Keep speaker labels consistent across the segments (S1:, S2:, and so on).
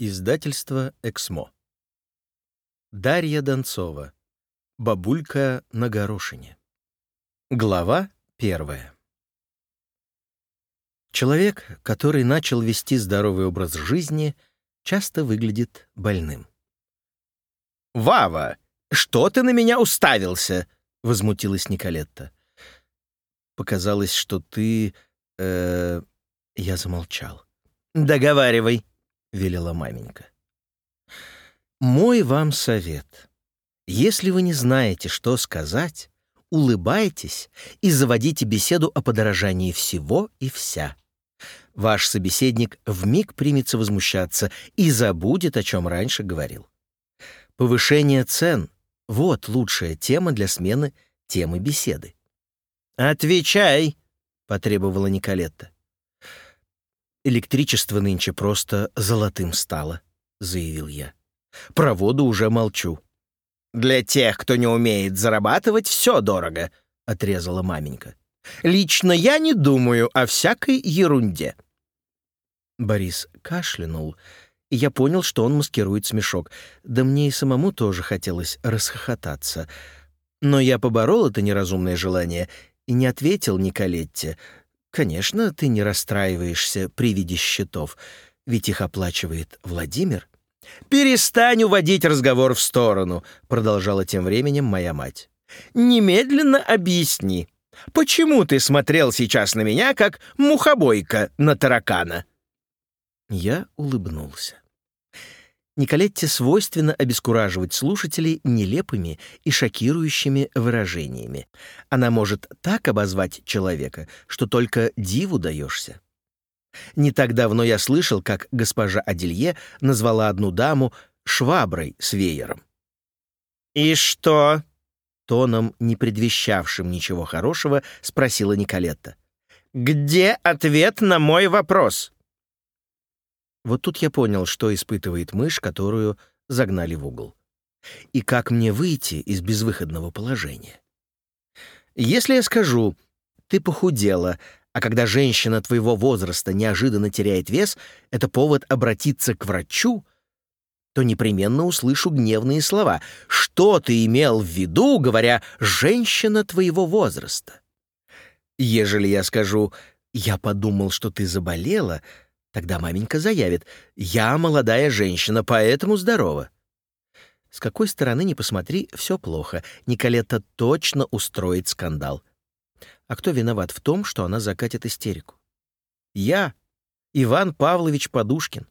S1: Издательство «Эксмо». Дарья Донцова. Бабулька на горошине. Глава первая. Человек, который начал вести здоровый образ жизни, часто выглядит больным.
S2: «Вава, что ты на меня уставился?» — возмутилась Николетта.
S1: «Показалось, что ты...» э... Я замолчал.
S2: «Договаривай», —
S1: велела маменька. «Мой вам совет. Если вы не знаете, что сказать, улыбайтесь и заводите беседу о подорожании всего и вся. Ваш собеседник вмиг примется возмущаться и забудет, о чем раньше говорил. Повышение цен — вот лучшая тема для смены темы беседы.
S2: «Отвечай!»
S1: — потребовала Николетта. «Электричество нынче просто золотым стало», — заявил я. «Про воду уже молчу».
S2: «Для тех, кто не умеет зарабатывать, все дорого», — отрезала маменька. «Лично я не думаю о всякой ерунде».
S1: Борис кашлянул, и я понял, что он маскирует смешок. Да мне и самому тоже хотелось расхохотаться. Но я поборол это неразумное желание и не ответил Николетте, Конечно, ты не расстраиваешься при виде счетов, ведь их оплачивает Владимир.
S2: «Перестань уводить разговор в сторону», — продолжала тем временем моя мать. «Немедленно объясни, почему ты смотрел сейчас на меня, как мухобойка на таракана?»
S1: Я улыбнулся. Николетте свойственно обескураживать слушателей нелепыми и шокирующими выражениями. Она может так обозвать человека, что только диву даешься. Не так давно я слышал, как госпожа Аделье назвала одну даму шваброй с веером.
S2: «И что?»
S1: — тоном, не предвещавшим ничего хорошего, спросила Николетта.
S2: «Где ответ на мой вопрос?»
S1: Вот тут я понял, что испытывает мышь, которую загнали в угол. И как мне выйти из безвыходного положения? Если я скажу «ты похудела», а когда женщина твоего возраста неожиданно теряет вес, это повод обратиться к врачу, то непременно услышу гневные слова. Что ты имел в виду, говоря «женщина твоего возраста»? Ежели я скажу «я подумал, что ты заболела», Тогда маменька заявит «Я молодая женщина, поэтому здорова». С какой стороны ни посмотри, все плохо. Николета точно устроит скандал. А кто виноват в том, что она закатит истерику? Я, Иван Павлович Подушкин.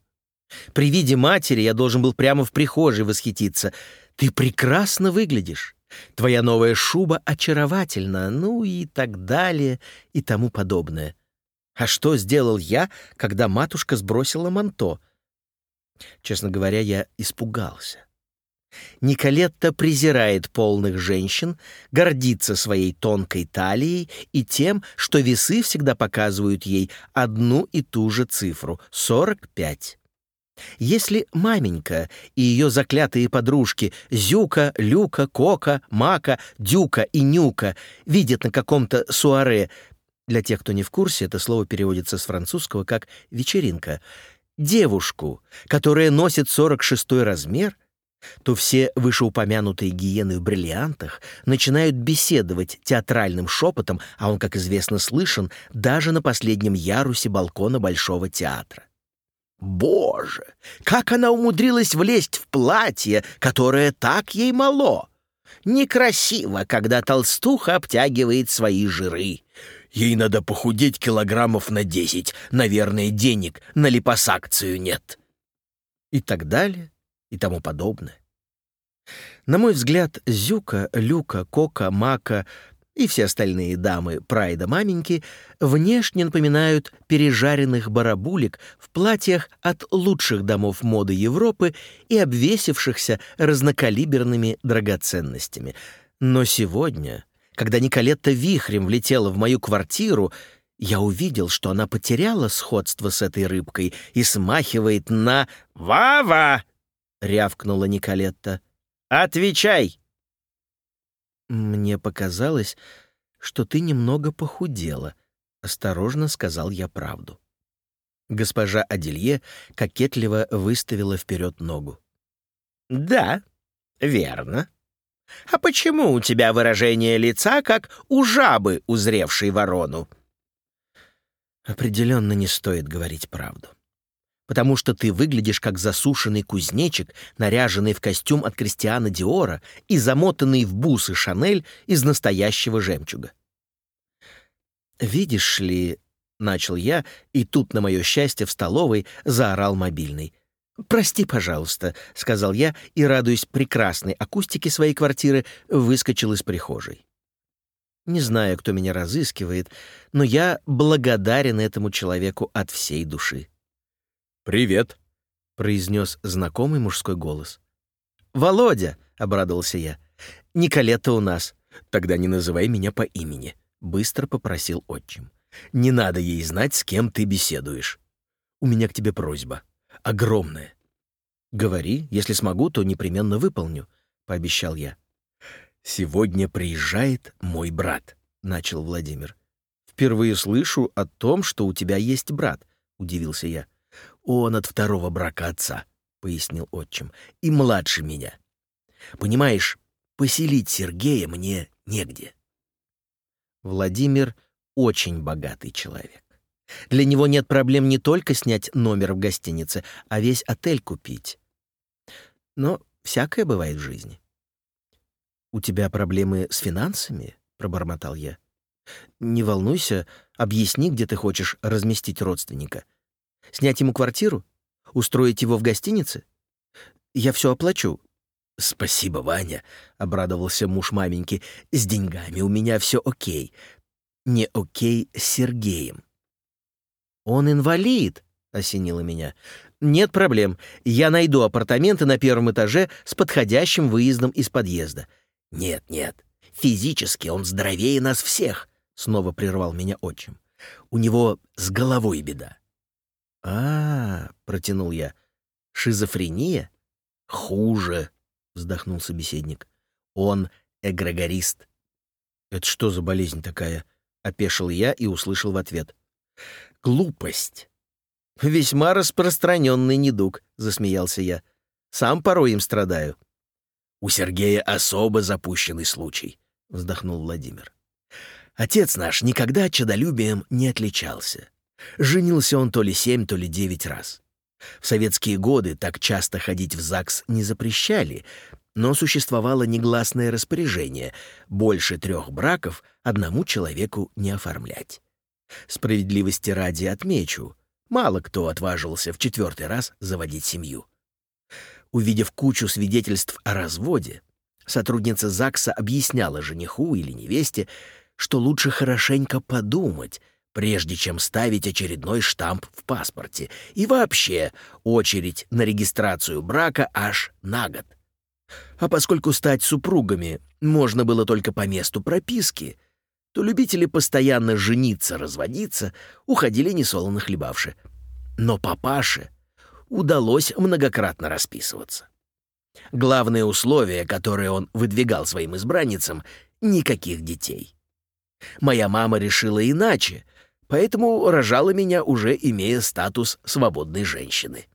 S1: При виде матери я должен был прямо в прихожей восхититься. «Ты прекрасно выглядишь. Твоя новая шуба очаровательна», ну и так далее и тому подобное. А что сделал я, когда матушка сбросила манто? Честно говоря, я испугался. Николетта презирает полных женщин, гордится своей тонкой талией и тем, что весы всегда показывают ей одну и ту же цифру — 45. Если маменька и ее заклятые подружки Зюка, Люка, Кока, Мака, Дюка и Нюка видят на каком-то суаре для тех, кто не в курсе, это слово переводится с французского как «вечеринка». Девушку, которая носит 46 размер, то все вышеупомянутые гиены в бриллиантах начинают беседовать театральным шепотом, а он, как известно, слышен даже на последнем ярусе балкона Большого театра. Боже, как она умудрилась влезть в платье, которое так ей мало! Некрасиво, когда толстуха обтягивает свои жиры. Ей надо похудеть килограммов на десять. Наверное, денег на липосакцию нет. И так далее, и тому подобное. На мой взгляд, Зюка, Люка, Кока, Мака и все остальные дамы прайда маменьки внешне напоминают пережаренных барабулек в платьях от лучших домов моды Европы и обвесившихся разнокалиберными драгоценностями. Но сегодня когда Николетта вихрем влетела в мою квартиру, я увидел, что она потеряла сходство с этой рыбкой и смахивает на
S2: «Вава!»
S1: — рявкнула Николетта.
S2: «Отвечай!»
S1: «Мне показалось, что ты немного похудела», — осторожно сказал я правду. Госпожа Аделье кокетливо выставила вперед ногу.
S2: «Да, верно. А почему у тебя выражение лица, как у жабы, узревшей ворону?»
S1: Определенно не стоит говорить правду. Потому что ты выглядишь как засушенный кузнечик, наряженный в костюм от Кристиана Диора и замотанный в бусы Шанель из настоящего жемчуга. «Видишь ли...» — начал я, и тут, на мое счастье, в столовой заорал мобильный. «Прости, пожалуйста», — сказал я, и, радуясь прекрасной акустике своей квартиры, выскочил из прихожей. Не знаю, кто меня разыскивает, но я благодарен этому человеку от всей души.
S3: «Привет», —
S1: произнес знакомый мужской голос. «Володя», — обрадовался я, — «Николета у нас. Тогда не называй меня по имени», — быстро попросил отчим. «Не надо ей знать, с кем ты беседуешь. У меня к тебе просьба. Огромная». «Говори, если смогу, то непременно выполню», — пообещал я. «Сегодня приезжает мой брат», — начал Владимир. «Впервые слышу о том, что у тебя есть брат», — удивился я. «Он от второго брака отца», — пояснил отчим, — «и младше меня. Понимаешь, поселить Сергея мне негде». Владимир очень богатый человек. Для него нет проблем не только снять номер в гостинице, а весь отель купить. Но всякое бывает в жизни. «У тебя проблемы с финансами?» — пробормотал я. «Не волнуйся, объясни, где ты хочешь разместить родственника. Снять ему квартиру? Устроить его в гостинице? Я все оплачу». «Спасибо, Ваня», — обрадовался муж маменьки. «С деньгами у меня все окей. Не окей с Сергеем». «Он инвалид», — осенило меня. «Нет проблем. Я найду апартаменты на первом этаже с подходящим выездом из подъезда. «Нет, нет, физически он здоровее нас всех», — снова прервал меня отчим. «У него с головой беда». «А, -а, -а протянул я, — шизофрения?» «Хуже», — вздохнул собеседник. «Он эгрегорист». «Это что за болезнь такая?» — опешил я и услышал в ответ. «Глупость». «Весьма распространенный недуг», — засмеялся я. «Сам порой им страдаю». У Сергея особо запущенный случай, вздохнул Владимир. Отец наш никогда чадолюбием не отличался. Женился он то ли семь, то ли девять раз. В советские годы так часто ходить в ЗАГС не запрещали, но существовало негласное распоряжение — больше трех браков одному человеку не оформлять. Справедливости ради отмечу, мало кто отваживался в четвертый раз заводить семью. Увидев кучу свидетельств о разводе, сотрудница ЗАГСа объясняла жениху или невесте, что лучше хорошенько подумать, прежде чем ставить очередной штамп в паспорте, и вообще очередь на регистрацию брака аж на год. А поскольку стать супругами можно было только по месту прописки, то любители постоянно жениться, разводиться уходили несолоно хлебавши. Но папаше удалось многократно расписываться. Главное условие, которое он выдвигал своим избранницам — никаких детей. Моя мама решила иначе, поэтому рожала меня, уже имея статус свободной женщины.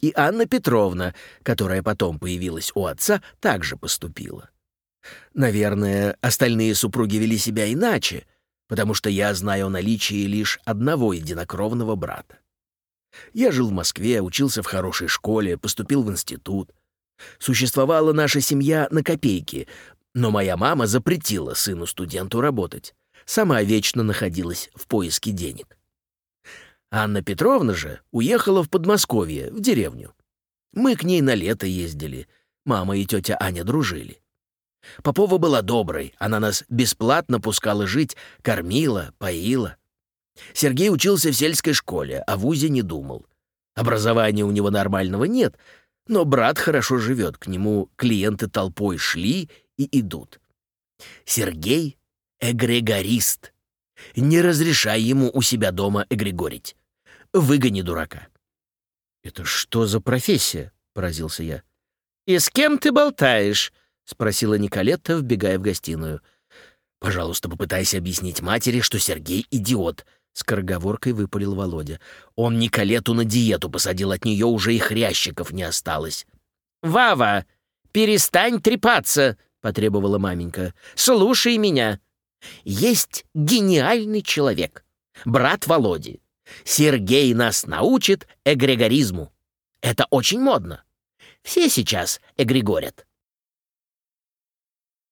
S1: И Анна Петровна, которая потом появилась у отца, также поступила. Наверное, остальные супруги вели себя иначе, потому что я знаю о наличии лишь одного единокровного брата. Я жил в Москве, учился в хорошей школе, поступил в институт. Существовала наша семья на копейки, но моя мама запретила сыну-студенту работать. Сама вечно находилась в поиске денег. Анна Петровна же уехала в Подмосковье, в деревню. Мы к ней на лето ездили. Мама и тетя Аня дружили. Попова была доброй, она нас бесплатно пускала жить, кормила, поила. Сергей учился в сельской школе, а в ВУЗе не думал. Образования у него нормального нет, но брат хорошо живет, к нему клиенты толпой шли и идут. Сергей — эгрегорист. Не разрешай ему у себя дома эгрегорить. Выгони дурака. «Это что за профессия?» — поразился я. «И с кем ты болтаешь?» — спросила Николетта, вбегая в гостиную. «Пожалуйста, попытайся объяснить матери, что Сергей — идиот», — скороговоркой выпалил Володя. «Он Николету на диету посадил, от нее уже и хрящиков не осталось».
S2: «Вава, перестань трепаться!» — потребовала маменька. «Слушай меня. Есть гениальный человек, брат Володи. Сергей нас научит эгрегоризму. Это очень модно. Все сейчас эгрегорят.